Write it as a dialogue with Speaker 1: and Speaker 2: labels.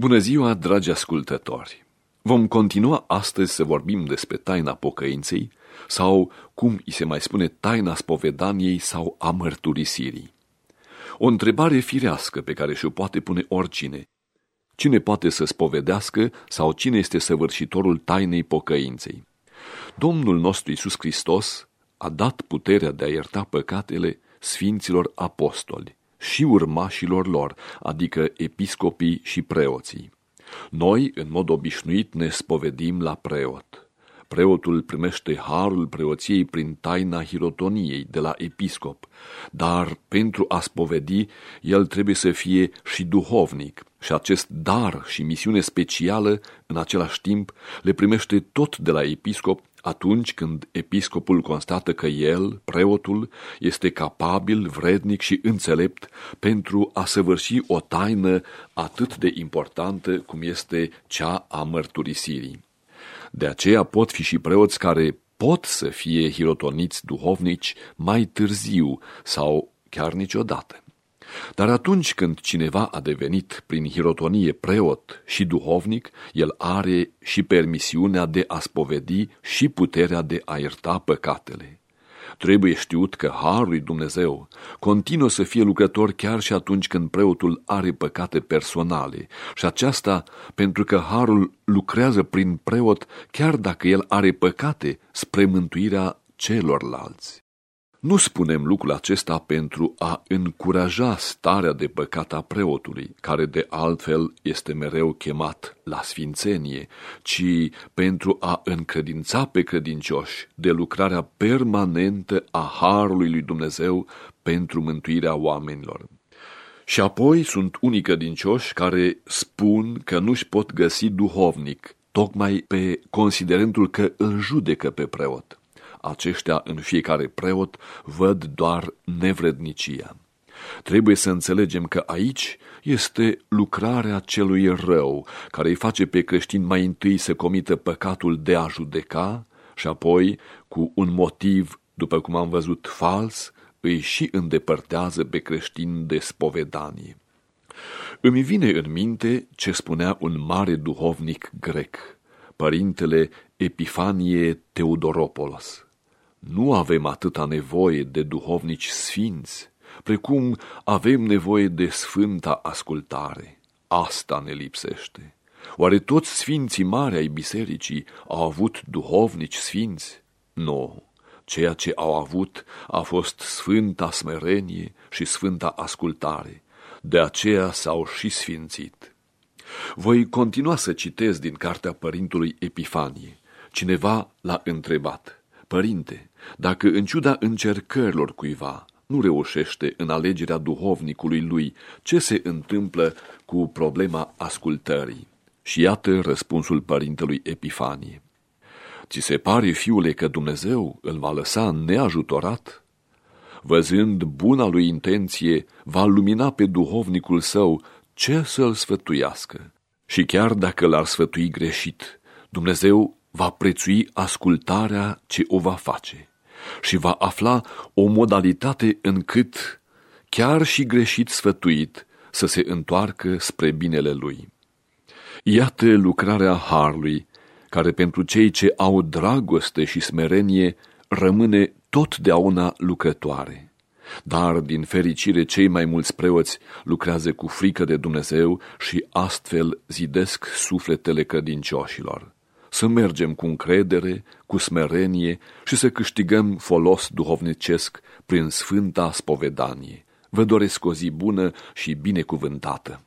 Speaker 1: Bună ziua, dragi ascultători! Vom continua astăzi să vorbim despre taina pocăinței sau, cum îi se mai spune, taina spovedaniei sau a mărturisirii. O întrebare firească pe care și-o poate pune oricine. Cine poate să spovedească sau cine este săvârșitorul tainei pocăinței? Domnul nostru Iisus Hristos a dat puterea de a ierta păcatele sfinților apostoli și urmașilor lor, adică episcopii și preoții. Noi, în mod obișnuit, ne spovedim la preot. Preotul primește harul preoției prin taina hirotoniei de la episcop, dar pentru a spovedi, el trebuie să fie și duhovnic și acest dar și misiune specială, în același timp, le primește tot de la episcop atunci când episcopul constată că el, preotul, este capabil, vrednic și înțelept pentru a săvârși o taină atât de importantă cum este cea a mărturisirii. De aceea pot fi și preoți care pot să fie hirotoniți duhovnici mai târziu sau chiar niciodată. Dar atunci când cineva a devenit prin hirotonie preot și duhovnic, el are și permisiunea de a spovedi și puterea de a ierta păcatele. Trebuie știut că Harul lui Dumnezeu continuă să fie lucrător chiar și atunci când preotul are păcate personale și aceasta pentru că Harul lucrează prin preot chiar dacă el are păcate spre mântuirea celorlalți. Nu spunem lucrul acesta pentru a încuraja starea de păcat a preotului, care de altfel este mereu chemat la sfințenie, ci pentru a încredința pe credincioși de lucrarea permanentă a Harului lui Dumnezeu pentru mântuirea oamenilor. Și apoi sunt unii credincioși care spun că nu-și pot găsi duhovnic, tocmai pe considerentul că îl judecă pe preot aceștia în fiecare preot văd doar nevrednicia. Trebuie să înțelegem că aici este lucrarea celui rău, care îi face pe creștin mai întâi să comită păcatul de a judeca și apoi, cu un motiv, după cum am văzut, fals, îi și îndepărtează pe creștin de spovedanie. Îmi vine în minte ce spunea un mare duhovnic grec, părintele Epifanie Teodoropolos. Nu avem atâta nevoie de duhovnici sfinți, precum avem nevoie de sfânta ascultare. Asta ne lipsește. Oare toți sfinții mari ai bisericii au avut duhovnici sfinți? Nu. Ceea ce au avut a fost sfânta smerenie și sfânta ascultare. De aceea s-au și sfințit. Voi continua să citesc din cartea părintului Epifanie. Cineva l-a întrebat. Părinte, dacă în ciuda încercărilor cuiva nu reușește în alegerea duhovnicului lui, ce se întâmplă cu problema ascultării? Și iată răspunsul părintelui Epifanie. Ți se pare, fiule, că Dumnezeu îl va lăsa neajutorat? Văzând buna lui intenție, va lumina pe duhovnicul său ce să-l sfătuiască. Și chiar dacă l-ar sfătui greșit, Dumnezeu va prețui ascultarea ce o va face și va afla o modalitate încât, chiar și greșit sfătuit, să se întoarcă spre binele lui. Iată lucrarea Harului, care pentru cei ce au dragoste și smerenie rămâne totdeauna lucrătoare. Dar, din fericire, cei mai mulți preoți lucrează cu frică de Dumnezeu și astfel zidesc sufletele credincioșilor să mergem cu încredere, cu smerenie și să câștigăm folos duhovnicesc prin sfânta spovedanie. Vă doresc o zi bună și binecuvântată!